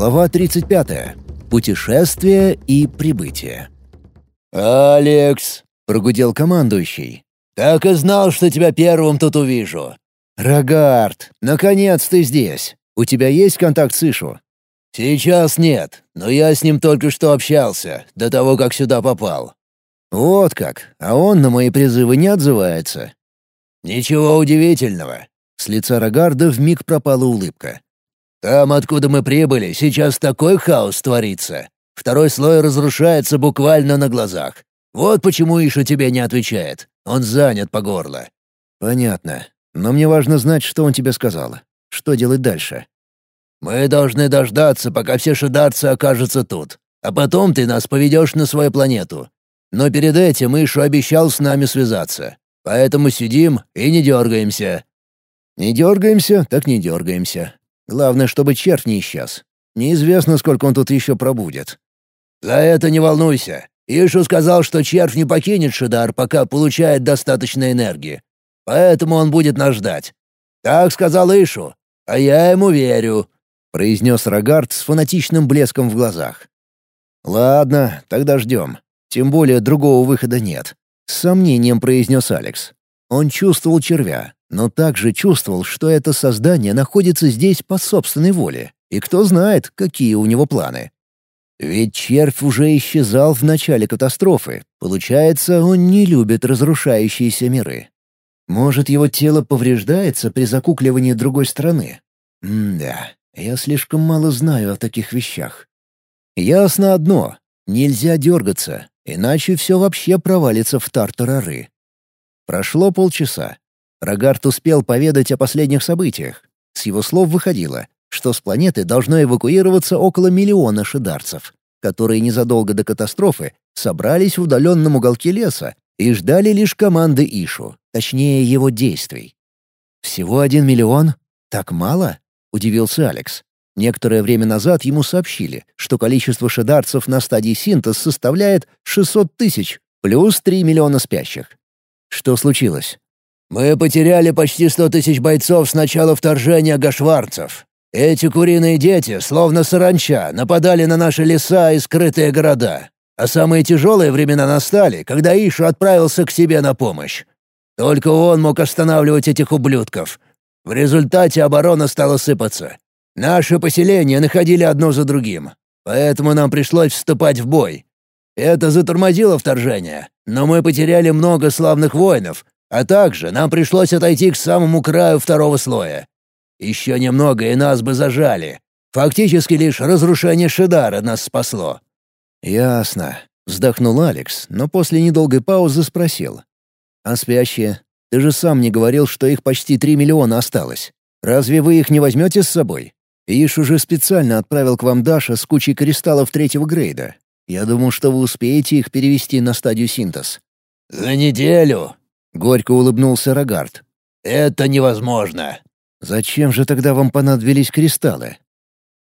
Глава 35. Путешествие и прибытие. «Алекс!» — прогудел командующий. «Так и знал, что тебя первым тут увижу». «Рогард, наконец ты здесь. У тебя есть контакт с Ишу?» «Сейчас нет, но я с ним только что общался, до того, как сюда попал». «Вот как, а он на мои призывы не отзывается». «Ничего удивительного». С лица Рогарда вмиг пропала улыбка. «Там, откуда мы прибыли, сейчас такой хаос творится. Второй слой разрушается буквально на глазах. Вот почему Иша тебе не отвечает. Он занят по горло». «Понятно. Но мне важно знать, что он тебе сказал. Что делать дальше?» Мы должны дождаться, пока все шидарцы окажутся тут. А потом ты нас поведешь на свою планету. Но перед этим Ишу обещал с нами связаться. Поэтому сидим и не дергаемся». «Не дергаемся, так не дергаемся. Главное, чтобы червь не исчез. Неизвестно, сколько он тут еще пробудет». «За это не волнуйся. Ишу сказал, что червь не покинет Шидар, пока получает достаточно энергии. Поэтому он будет нас ждать. Так сказал Ишу, а я ему верю. — произнес Рогард с фанатичным блеском в глазах. «Ладно, тогда ждем. Тем более другого выхода нет», — с сомнением произнес Алекс. Он чувствовал червя, но также чувствовал, что это создание находится здесь по собственной воле, и кто знает, какие у него планы. Ведь червь уже исчезал в начале катастрофы. Получается, он не любит разрушающиеся миры. Может, его тело повреждается при закукливании другой страны? М-да. Я слишком мало знаю о таких вещах. Ясно одно — нельзя дергаться, иначе все вообще провалится в тартарары. Прошло полчаса. Рогард успел поведать о последних событиях. С его слов выходило, что с планеты должно эвакуироваться около миллиона шидарцев, которые незадолго до катастрофы собрались в удаленном уголке леса и ждали лишь команды Ишу, точнее его действий. Всего один миллион? Так мало? — удивился Алекс. Некоторое время назад ему сообщили, что количество шедарцев на стадии синтез составляет 600 тысяч, плюс 3 миллиона спящих. Что случилось? «Мы потеряли почти 100 тысяч бойцов с начала вторжения гашварцев. Эти куриные дети, словно саранча, нападали на наши леса и скрытые города. А самые тяжелые времена настали, когда Ишу отправился к себе на помощь. Только он мог останавливать этих ублюдков — в результате оборона стала сыпаться. Наши поселения находили одно за другим, поэтому нам пришлось вступать в бой. Это затормозило вторжение, но мы потеряли много славных воинов, а также нам пришлось отойти к самому краю второго слоя. Еще немного, и нас бы зажали. Фактически лишь разрушение Шидара нас спасло». «Ясно», — вздохнул Алекс, но после недолгой паузы спросил. «А спящие? Ты же сам не говорил, что их почти три миллиона осталось. Разве вы их не возьмете с собой? Иш уже специально отправил к вам Даша с кучей кристаллов третьего грейда. Я думал, что вы успеете их перевести на стадию синтез». «За неделю?» — горько улыбнулся Рогард. «Это невозможно». «Зачем же тогда вам понадобились кристаллы?»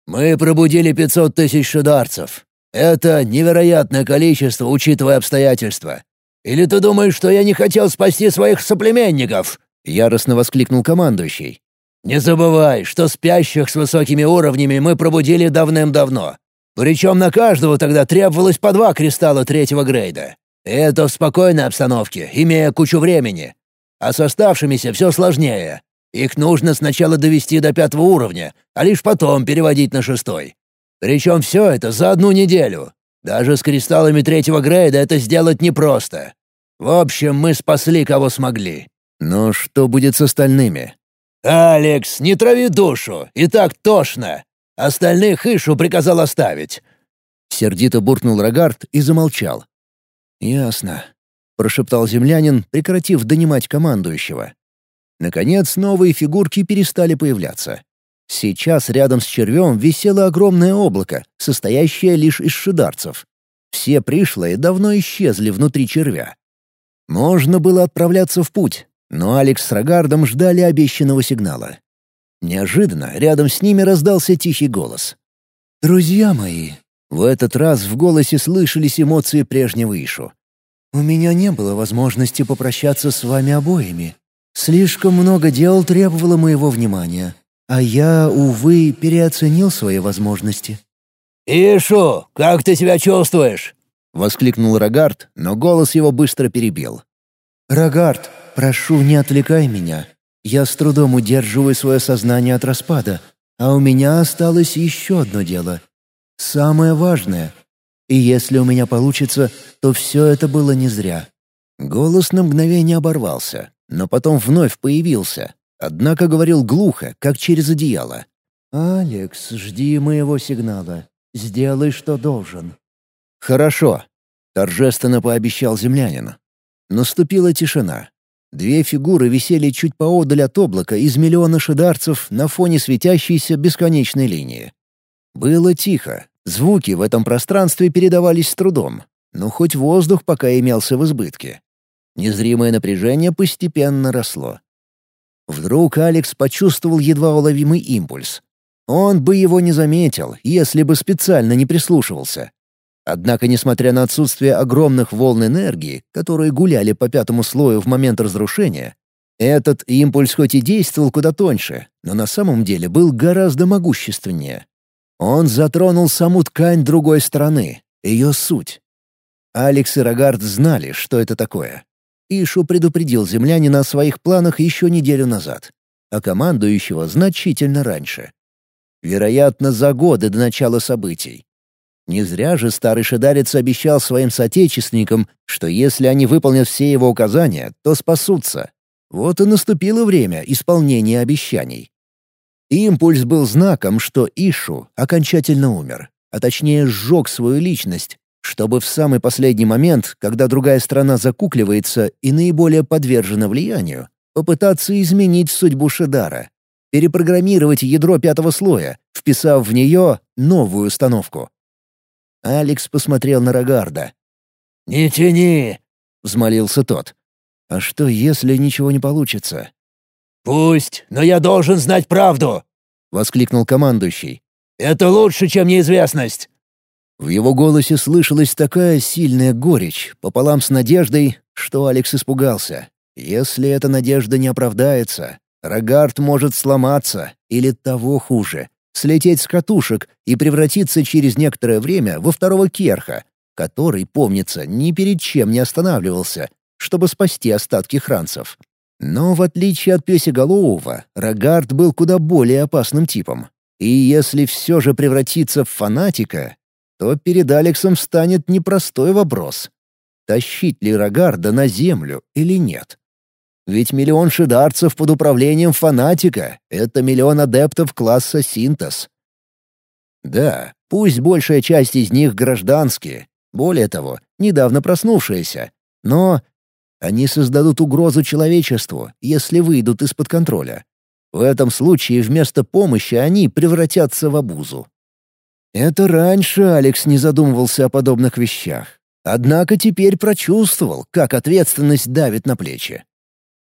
«Мы пробудили пятьсот тысяч шударцев. Это невероятное количество, учитывая обстоятельства. Или ты думаешь, что я не хотел спасти своих соплеменников?» — яростно воскликнул командующий. «Не забывай, что спящих с высокими уровнями мы пробудили давным-давно. Причем на каждого тогда требовалось по два кристалла третьего грейда. Это в спокойной обстановке, имея кучу времени. А с оставшимися все сложнее. Их нужно сначала довести до пятого уровня, а лишь потом переводить на шестой. Причем все это за одну неделю. Даже с кристаллами третьего грейда это сделать непросто. В общем, мы спасли, кого смогли. Но что будет с остальными? «Алекс, не трави душу, и так тошно. Остальных Ишу приказал оставить». Сердито буркнул Рогард и замолчал. «Ясно», — прошептал землянин, прекратив донимать командующего. Наконец, новые фигурки перестали появляться. Сейчас рядом с червем висело огромное облако, состоящее лишь из шидарцев. Все пришлые давно исчезли внутри червя. Можно было отправляться в путь, но Алекс с Рогардом ждали обещанного сигнала. Неожиданно рядом с ними раздался тихий голос. «Друзья мои!» В этот раз в голосе слышались эмоции прежнего Ишу. «У меня не было возможности попрощаться с вами обоими. Слишком много дел требовало моего внимания. А я, увы, переоценил свои возможности». «Ишу, как ты себя чувствуешь?» — воскликнул Рогард, но голос его быстро перебил. «Рогард, прошу, не отвлекай меня. Я с трудом удерживаю свое сознание от распада, а у меня осталось еще одно дело. Самое важное. И если у меня получится, то все это было не зря». Голос на мгновение оборвался, но потом вновь появился, однако говорил глухо, как через одеяло. «Алекс, жди моего сигнала. Сделай, что должен». «Хорошо», — торжественно пообещал землянин. Наступила тишина. Две фигуры висели чуть поодаль от облака из миллиона шидарцев на фоне светящейся бесконечной линии. Было тихо, звуки в этом пространстве передавались с трудом, но хоть воздух пока имелся в избытке. Незримое напряжение постепенно росло. Вдруг Алекс почувствовал едва уловимый импульс. Он бы его не заметил, если бы специально не прислушивался. Однако, несмотря на отсутствие огромных волн энергии, которые гуляли по пятому слою в момент разрушения, этот импульс хоть и действовал куда тоньше, но на самом деле был гораздо могущественнее. Он затронул саму ткань другой стороны, ее суть. Алекс и Рогард знали, что это такое. Ишу предупредил землянина о своих планах еще неделю назад, а командующего значительно раньше. Вероятно, за годы до начала событий. Не зря же старый шедарец обещал своим соотечественникам, что если они выполнят все его указания, то спасутся. Вот и наступило время исполнения обещаний. Импульс был знаком, что Ишу окончательно умер, а точнее сжег свою личность, чтобы в самый последний момент, когда другая страна закукливается и наиболее подвержена влиянию, попытаться изменить судьбу Шедара, перепрограммировать ядро пятого слоя, вписав в нее новую установку. Алекс посмотрел на Рогарда. «Не тяни!» — взмолился тот. «А что, если ничего не получится?» «Пусть, но я должен знать правду!» — воскликнул командующий. «Это лучше, чем неизвестность!» В его голосе слышалась такая сильная горечь, пополам с надеждой, что Алекс испугался. Если эта надежда не оправдается, Рогард может сломаться, или того хуже, слететь с катушек и превратиться через некоторое время во второго Керха, который, помнится, ни перед чем не останавливался, чтобы спасти остатки хранцев. Но в отличие от Песеголового, Рогард был куда более опасным типом. И если все же превратиться в фанатика, то перед Алексом встанет непростой вопрос. Тащить ли Рогарда на землю или нет? Ведь миллион шидарцев под управлением фанатика — это миллион адептов класса синтез. Да, пусть большая часть из них гражданские, более того, недавно проснувшиеся, но они создадут угрозу человечеству, если выйдут из-под контроля. В этом случае вместо помощи они превратятся в обузу. Это раньше Алекс не задумывался о подобных вещах. Однако теперь прочувствовал, как ответственность давит на плечи.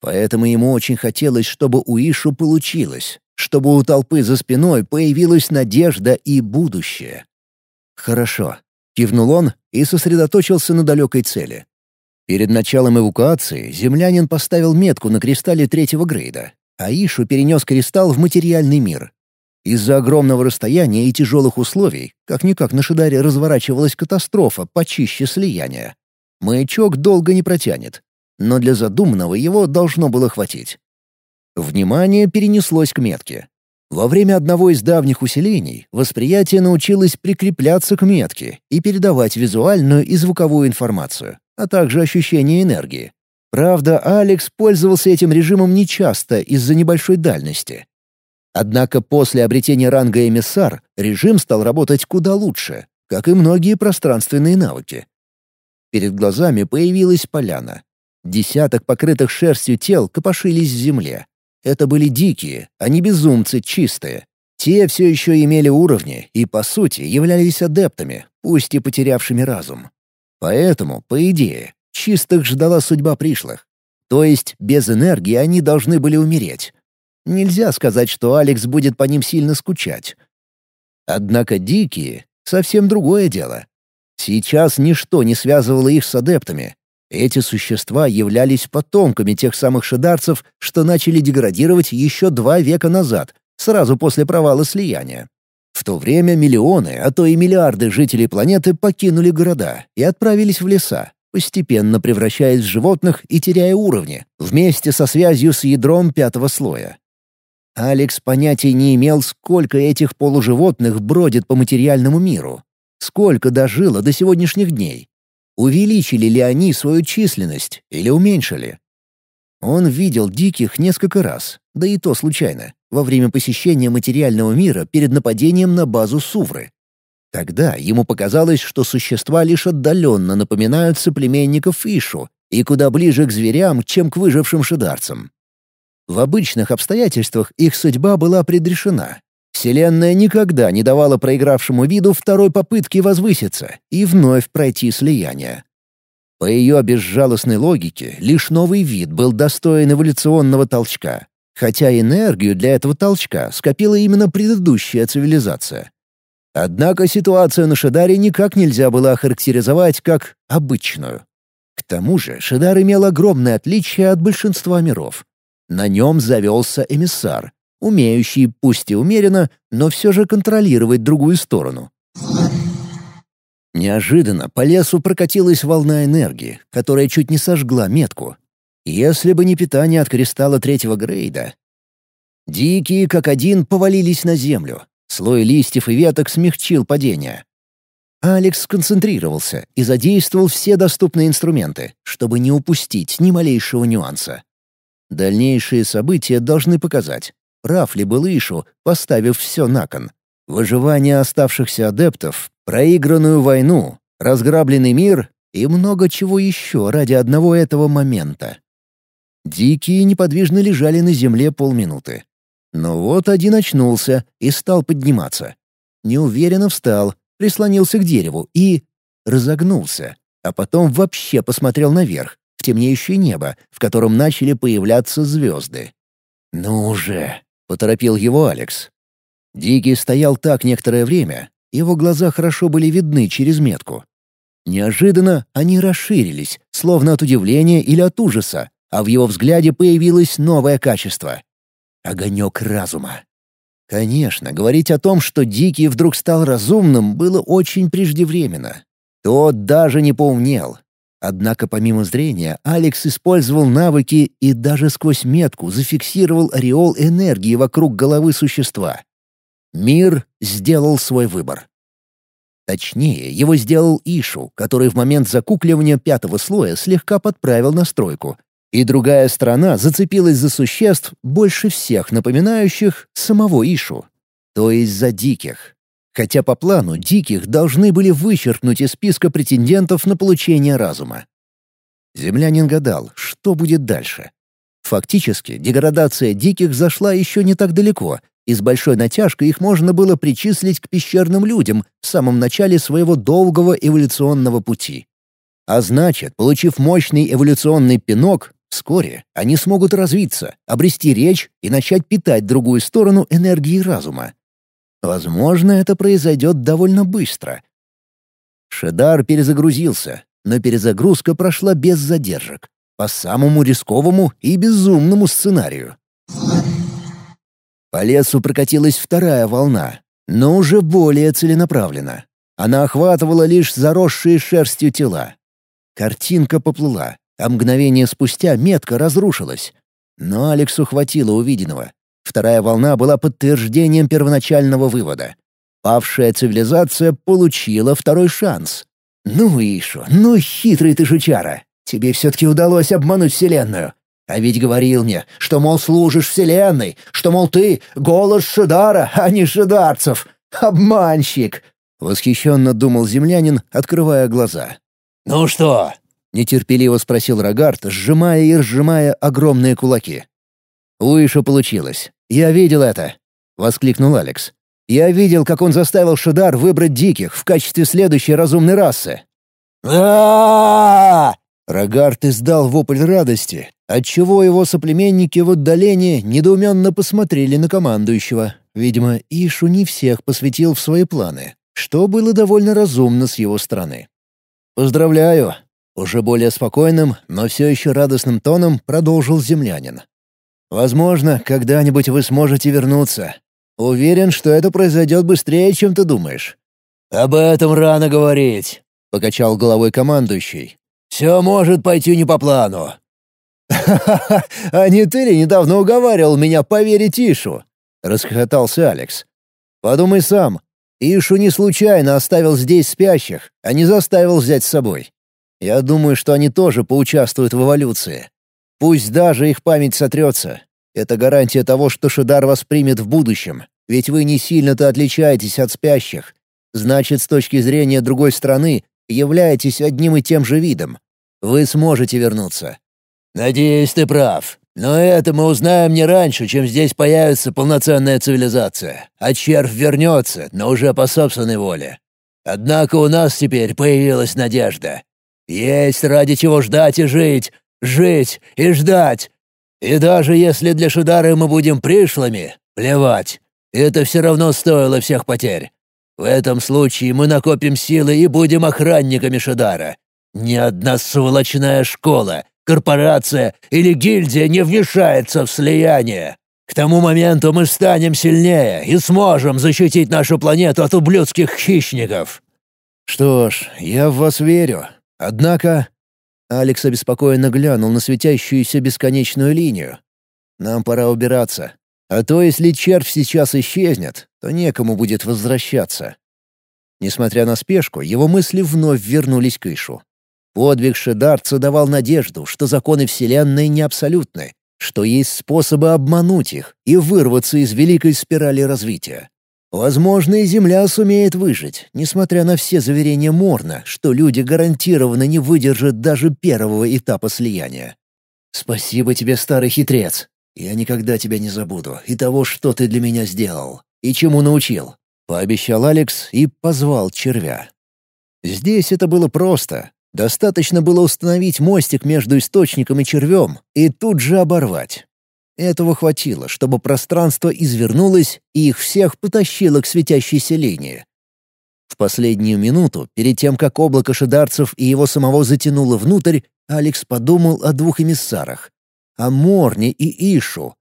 Поэтому ему очень хотелось, чтобы у Ишу получилось, чтобы у толпы за спиной появилась надежда и будущее. «Хорошо», — кивнул он и сосредоточился на далекой цели. Перед началом эвакуации землянин поставил метку на кристалле третьего грейда, а Ишу перенес кристалл в материальный мир, из-за огромного расстояния и тяжелых условий, как-никак на Шидаре разворачивалась катастрофа почище слияния. Маячок долго не протянет, но для задуманного его должно было хватить. Внимание перенеслось к метке. Во время одного из давних усилений восприятие научилось прикрепляться к метке и передавать визуальную и звуковую информацию, а также ощущение энергии. Правда, Алекс пользовался этим режимом нечасто из-за небольшой дальности. Однако после обретения ранга эмиссар режим стал работать куда лучше, как и многие пространственные навыки. Перед глазами появилась поляна. Десяток покрытых шерстью тел копошились в земле. Это были дикие, а не безумцы чистые. Те все еще имели уровни и, по сути, являлись адептами, пусть и потерявшими разум. Поэтому, по идее, чистых ждала судьба пришлых. То есть без энергии они должны были умереть. Нельзя сказать, что Алекс будет по ним сильно скучать. Однако дикие — совсем другое дело. Сейчас ничто не связывало их с адептами. Эти существа являлись потомками тех самых шидарцев, что начали деградировать еще два века назад, сразу после провала слияния. В то время миллионы, а то и миллиарды жителей планеты покинули города и отправились в леса, постепенно превращаясь в животных и теряя уровни, вместе со связью с ядром пятого слоя. Алекс понятия не имел, сколько этих полуживотных бродит по материальному миру, сколько дожило до сегодняшних дней. Увеличили ли они свою численность или уменьшили? Он видел диких несколько раз, да и то случайно, во время посещения материального мира перед нападением на базу Сувры. Тогда ему показалось, что существа лишь отдаленно напоминают соплеменников Ишу и куда ближе к зверям, чем к выжившим шидарцам. В обычных обстоятельствах их судьба была предрешена. Вселенная никогда не давала проигравшему виду второй попытки возвыситься и вновь пройти слияние. По ее безжалостной логике, лишь новый вид был достоин эволюционного толчка, хотя энергию для этого толчка скопила именно предыдущая цивилизация. Однако ситуацию на Шидаре никак нельзя было охарактеризовать как обычную. К тому же Шидар имел огромное отличие от большинства миров. На нем завелся эмиссар, умеющий, пусть и умеренно, но все же контролировать другую сторону. Неожиданно по лесу прокатилась волна энергии, которая чуть не сожгла метку. Если бы не питание от кристалла третьего грейда. Дикие, как один, повалились на землю. Слой листьев и веток смягчил падение. Алекс сконцентрировался и задействовал все доступные инструменты, чтобы не упустить ни малейшего нюанса. Дальнейшие события должны показать, прав ли был Ишу, поставив все на кон. Выживание оставшихся адептов, проигранную войну, разграбленный мир и много чего еще ради одного этого момента. Дикие неподвижно лежали на земле полминуты. Но вот один очнулся и стал подниматься. Неуверенно встал, прислонился к дереву и... разогнулся, а потом вообще посмотрел наверх, в темнеющее небо, в котором начали появляться звезды. «Ну уже!» — поторопил его Алекс. Дикий стоял так некоторое время, его глаза хорошо были видны через метку. Неожиданно они расширились, словно от удивления или от ужаса, а в его взгляде появилось новое качество — огонек разума. Конечно, говорить о том, что Дикий вдруг стал разумным, было очень преждевременно. Тот даже не поумнел, Однако помимо зрения, Алекс использовал навыки и даже сквозь метку зафиксировал ореол энергии вокруг головы существа. Мир сделал свой выбор. Точнее, его сделал Ишу, который в момент закукливания пятого слоя слегка подправил настройку, и другая сторона зацепилась за существ, больше всех напоминающих самого Ишу, то есть за диких. Хотя по плану диких должны были вычеркнуть из списка претендентов на получение разума. Землянин гадал, что будет дальше. Фактически, деградация диких зашла еще не так далеко, и с большой натяжкой их можно было причислить к пещерным людям в самом начале своего долгого эволюционного пути. А значит, получив мощный эволюционный пинок, вскоре они смогут развиться, обрести речь и начать питать другую сторону энергии разума. Возможно, это произойдет довольно быстро. Шедар перезагрузился, но перезагрузка прошла без задержек, по самому рисковому и безумному сценарию. По лесу прокатилась вторая волна, но уже более целенаправленно. Она охватывала лишь заросшие шерстью тела. Картинка поплыла, а мгновение спустя метка разрушилась. Но Алексу хватило увиденного. Вторая волна была подтверждением первоначального вывода. Павшая цивилизация получила второй шанс. «Ну, Ишу, ну хитрый ты жучара! Тебе все-таки удалось обмануть Вселенную. А ведь говорил мне, что, мол, служишь Вселенной, что, мол, ты — голос Шидара, а не шидарцев. Обманщик!» — восхищенно думал землянин, открывая глаза. «Ну что?» — нетерпеливо спросил Рогард, сжимая и разжимая огромные кулаки. «У Иша получилось. Я видел это!» — воскликнул Алекс. «Я видел, как он заставил Шидар выбрать диких в качестве следующей разумной расы». а Рогард издал вопль радости, отчего его соплеменники в отдалении недоуменно посмотрели на командующего. Видимо, Ишу не всех посвятил в свои планы, что было довольно разумно с его стороны. «Поздравляю!» — уже более спокойным, но все еще радостным тоном продолжил землянин. Возможно, когда-нибудь вы сможете вернуться. Уверен, что это произойдет быстрее, чем ты думаешь». «Об этом рано говорить», — покачал головой командующий. «Все может пойти не по плану». «Ха-ха-ха! А не ты ли недавно уговаривал меня поверить Ишу?» — расхохотался Алекс. «Подумай сам. Ишу не случайно оставил здесь спящих, а не заставил взять с собой. Я думаю, что они тоже поучаствуют в эволюции. Пусть даже их память сотрется. Это гарантия того, что Шидар вас примет в будущем, ведь вы не сильно-то отличаетесь от спящих. Значит, с точки зрения другой страны, являетесь одним и тем же видом. Вы сможете вернуться. «Надеюсь, ты прав. Но это мы узнаем не раньше, чем здесь появится полноценная цивилизация. А червь вернется, но уже по собственной воле. Однако у нас теперь появилась надежда. Есть ради чего ждать и жить, жить и ждать. И даже если для Шидары мы будем пришлыми, плевать. Это все равно стоило всех потерь. В этом случае мы накопим силы и будем охранниками Шидара. Ни одна сволочная школа, корпорация или гильдия не вмешается в слияние. К тому моменту мы станем сильнее и сможем защитить нашу планету от ублюдских хищников». «Что ж, я в вас верю. Однако...» Алекс обеспокоенно глянул на светящуюся бесконечную линию. «Нам пора убираться. А то, если червь сейчас исчезнет, то некому будет возвращаться». Несмотря на спешку, его мысли вновь вернулись к Ишу. Подвиг Шедарца давал надежду, что законы Вселенной не абсолютны, что есть способы обмануть их и вырваться из великой спирали развития. Возможно, и Земля сумеет выжить, несмотря на все заверения Морна, что люди гарантированно не выдержат даже первого этапа слияния. «Спасибо тебе, старый хитрец. Я никогда тебя не забуду и того, что ты для меня сделал, и чему научил», — пообещал Алекс и позвал червя. Здесь это было просто. Достаточно было установить мостик между источником и червем и тут же оборвать. Этого хватило, чтобы пространство извернулось и их всех потащило к светящейся линии. В последнюю минуту, перед тем, как облако шидарцев и его самого затянуло внутрь, Алекс подумал о двух эмиссарах — о Морне и Ишу.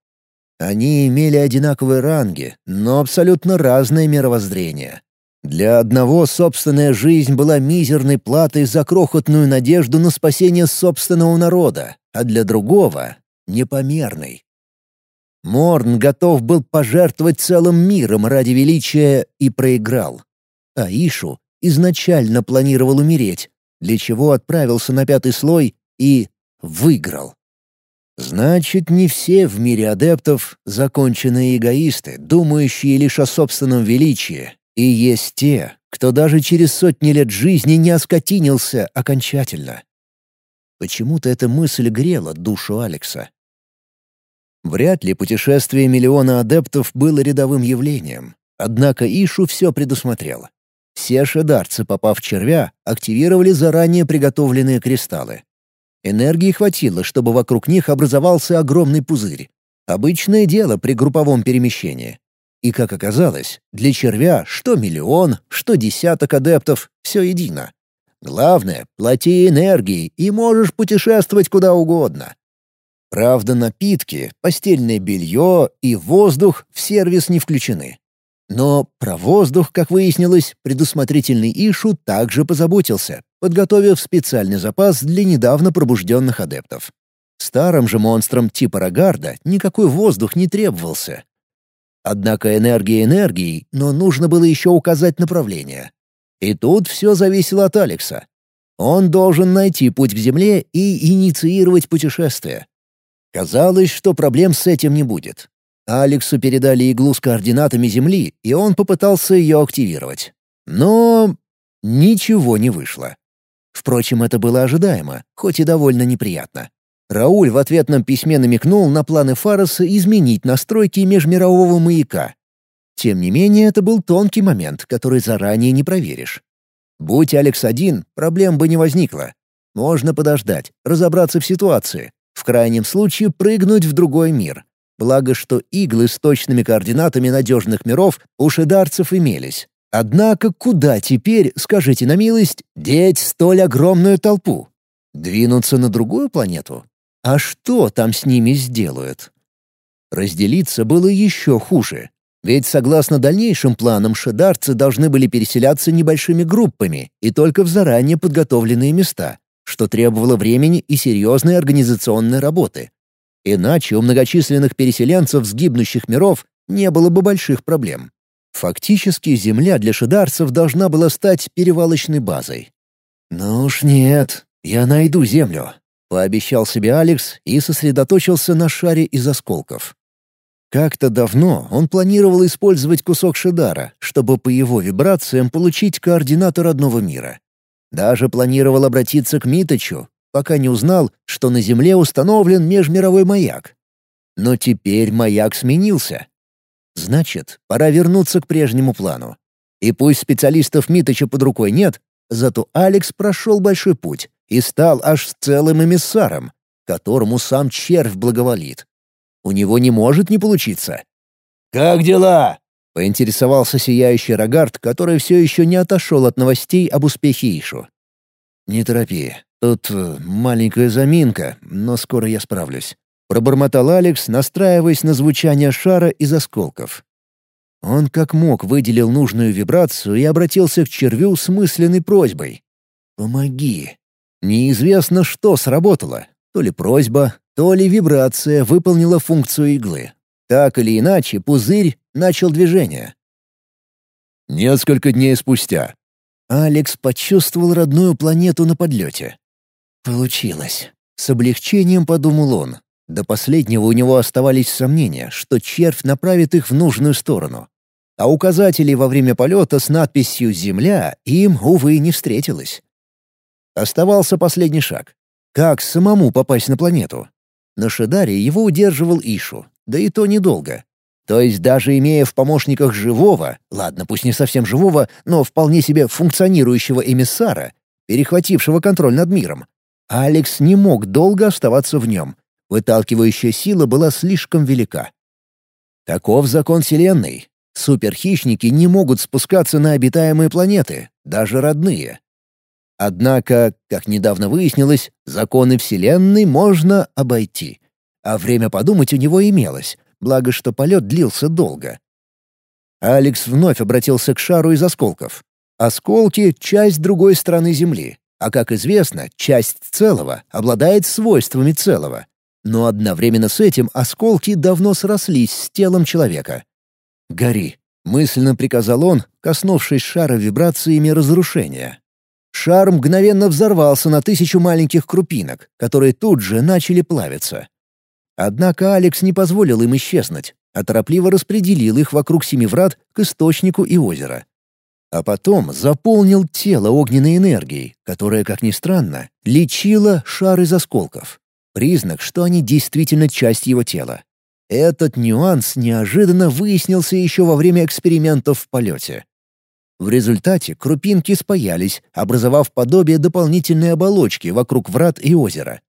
Они имели одинаковые ранги, но абсолютно разное мировоззрение. Для одного собственная жизнь была мизерной платой за крохотную надежду на спасение собственного народа, а для другого — непомерной. Морн готов был пожертвовать целым миром ради величия и проиграл. А Ишу изначально планировал умереть, для чего отправился на пятый слой и выиграл. Значит, не все в мире адептов — законченные эгоисты, думающие лишь о собственном величии и есть те, кто даже через сотни лет жизни не оскотинился окончательно. Почему-то эта мысль грела душу Алекса. Вряд ли путешествие миллиона адептов было рядовым явлением. Однако Ишу все предусмотрел. Все шедарцы, попав в червя, активировали заранее приготовленные кристаллы. Энергии хватило, чтобы вокруг них образовался огромный пузырь. Обычное дело при групповом перемещении. И, как оказалось, для червя что миллион, что десяток адептов — все едино. Главное — плати энергией, и можешь путешествовать куда угодно. Правда, напитки, постельное белье и воздух в сервис не включены. Но про воздух, как выяснилось, предусмотрительный Ишу также позаботился, подготовив специальный запас для недавно пробужденных адептов. Старым же монстрам типа Рогарда никакой воздух не требовался, Однако энергия энергией, но нужно было еще указать направление. И тут все зависело от Алекса. Он должен найти путь к Земле и инициировать путешествие. Казалось, что проблем с этим не будет. Алексу передали иглу с координатами Земли, и он попытался ее активировать. Но ничего не вышло. Впрочем, это было ожидаемо, хоть и довольно неприятно. Рауль в ответном письме намекнул на планы Фароса изменить настройки межмирового маяка. Тем не менее, это был тонкий момент, который заранее не проверишь. Будь Алекс один, проблем бы не возникло. Можно подождать, разобраться в ситуации, в крайнем случае прыгнуть в другой мир. Благо, что иглы с точными координатами надежных миров у шидарцев имелись. Однако куда теперь, скажите на милость, деть столь огромную толпу? Двинуться на другую планету? А что там с ними сделают? Разделиться было еще хуже. Ведь согласно дальнейшим планам шедарцы должны были переселяться небольшими группами и только в заранее подготовленные места, что требовало времени и серьезной организационной работы. Иначе у многочисленных переселенцев с миров не было бы больших проблем. Фактически земля для шедарцев должна была стать перевалочной базой. «Ну уж нет, я найду землю», — пообещал себе Алекс и сосредоточился на шаре из осколков. Как-то давно он планировал использовать кусок Шидара, чтобы по его вибрациям получить координаты родного мира. Даже планировал обратиться к Миточу, пока не узнал, что на Земле установлен межмировой маяк. Но теперь маяк сменился. Значит, пора вернуться к прежнему плану. И пусть специалистов Миточа под рукой нет, зато Алекс прошел большой путь и стал аж целым эмиссаром, которому сам червь благоволит. У него не может не получиться. «Как дела?» — поинтересовался сияющий Рогард, который все еще не отошел от новостей об успехе Ишу. «Не торопи. Тут э, маленькая заминка, но скоро я справлюсь», — пробормотал Алекс, настраиваясь на звучание шара из осколков. Он как мог выделил нужную вибрацию и обратился к червю с мысленной просьбой. «Помоги». Неизвестно, что сработало. То ли просьба, то ли вибрация выполнила функцию иглы. Так или иначе, пузырь начал движение. Несколько дней спустя. Алекс почувствовал родную планету на подлете. Получилось. С облегчением подумал он. До последнего у него оставались сомнения, что червь направит их в нужную сторону. А указателей во время полета с надписью «Земля» им, увы, не встретилось. Оставался последний шаг. Как самому попасть на планету? На Шидаре его удерживал Ишу, да и то недолго. То есть даже имея в помощниках живого, ладно, пусть не совсем живого, но вполне себе функционирующего эмиссара, перехватившего контроль над миром, Алекс не мог долго оставаться в нем. Выталкивающая сила была слишком велика. Таков закон Вселенной. Суперхищники не могут спускаться на обитаемые планеты, даже родные. Однако, как недавно выяснилось, законы Вселенной можно обойти. А время подумать у него имелось, благо что полет длился долго. Алекс вновь обратился к шару из осколков. Осколки — часть другой стороны Земли, а, как известно, часть целого обладает свойствами целого. Но одновременно с этим осколки давно срослись с телом человека. «Гори», — мысленно приказал он, коснувшись шара вибрациями разрушения. Шар мгновенно взорвался на тысячу маленьких крупинок, которые тут же начали плавиться. Однако Алекс не позволил им исчезнуть, а торопливо распределил их вокруг семи врат к источнику и озера. А потом заполнил тело огненной энергией, которая, как ни странно, лечила шар из осколков. Признак, что они действительно часть его тела. Этот нюанс неожиданно выяснился еще во время экспериментов в полете. В результате крупинки спаялись, образовав подобие дополнительной оболочки вокруг врат и озера.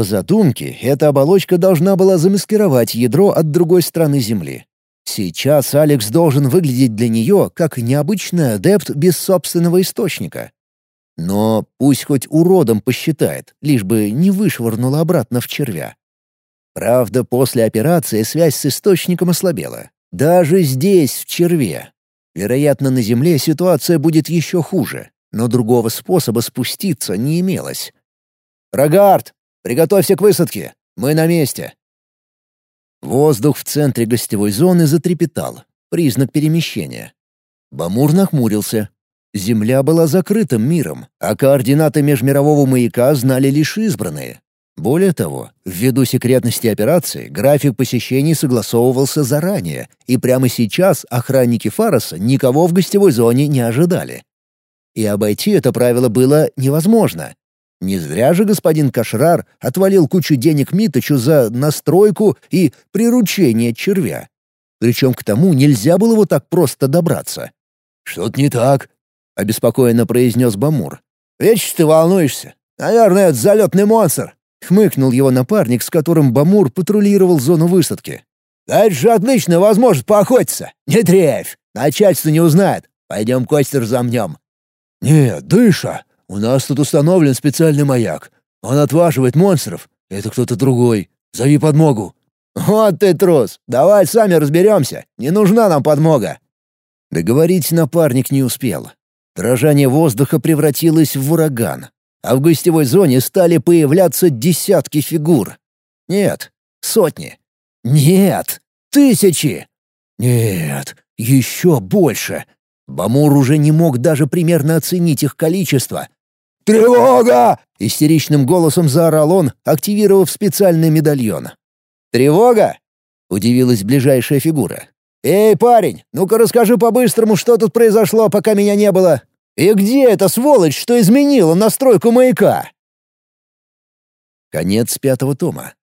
По задумке, эта оболочка должна была замаскировать ядро от другой стороны Земли. Сейчас Алекс должен выглядеть для нее как необычный адепт без собственного источника. Но пусть хоть уродом посчитает, лишь бы не вышвырнула обратно в червя. Правда, после операции связь с источником ослабела. Даже здесь, в черве, Вероятно, на Земле ситуация будет еще хуже, но другого способа спуститься не имелось. «Рогард, приготовься к высадке! Мы на месте!» Воздух в центре гостевой зоны затрепетал. Признак перемещения. Бамур нахмурился. Земля была закрытым миром, а координаты межмирового маяка знали лишь избранные. Более того, ввиду секретности операции, график посещений согласовывался заранее, и прямо сейчас охранники Фароса никого в гостевой зоне не ожидали. И обойти это правило было невозможно. Не зря же господин Кашрар отвалил кучу денег Миточу за настройку и приручение червя. Причем к тому нельзя было вот так просто добраться. «Что-то не так», — обеспокоенно произнес Бамур. «Вечно ты волнуешься. Наверное, это залетный монстр. — хмыкнул его напарник, с которым Бамур патрулировал зону высадки. «Да это же отличная возможность поохотиться! Не дрейфь! Начальство не узнает! Пойдем Костер замнем!» «Нет, дыша! У нас тут установлен специальный маяк. Он отваживает монстров. Это кто-то другой. Зови подмогу!» «Вот ты трус! Давай сами разберемся! Не нужна нам подмога!» Договорить напарник не успел. Дрожание воздуха превратилось в ураган, а в гостевой зоне стали появляться десятки фигур. Нет, сотни. Нет, тысячи. Нет, еще больше. Бамур уже не мог даже примерно оценить их количество. «Тревога!» — истеричным голосом заорал он, активировав специальный медальон. «Тревога?» — удивилась ближайшая фигура. «Эй, парень, ну-ка расскажи по-быстрому, что тут произошло, пока меня не было. И где эта сволочь, что изменила настройку маяка?» Конец пятого тома.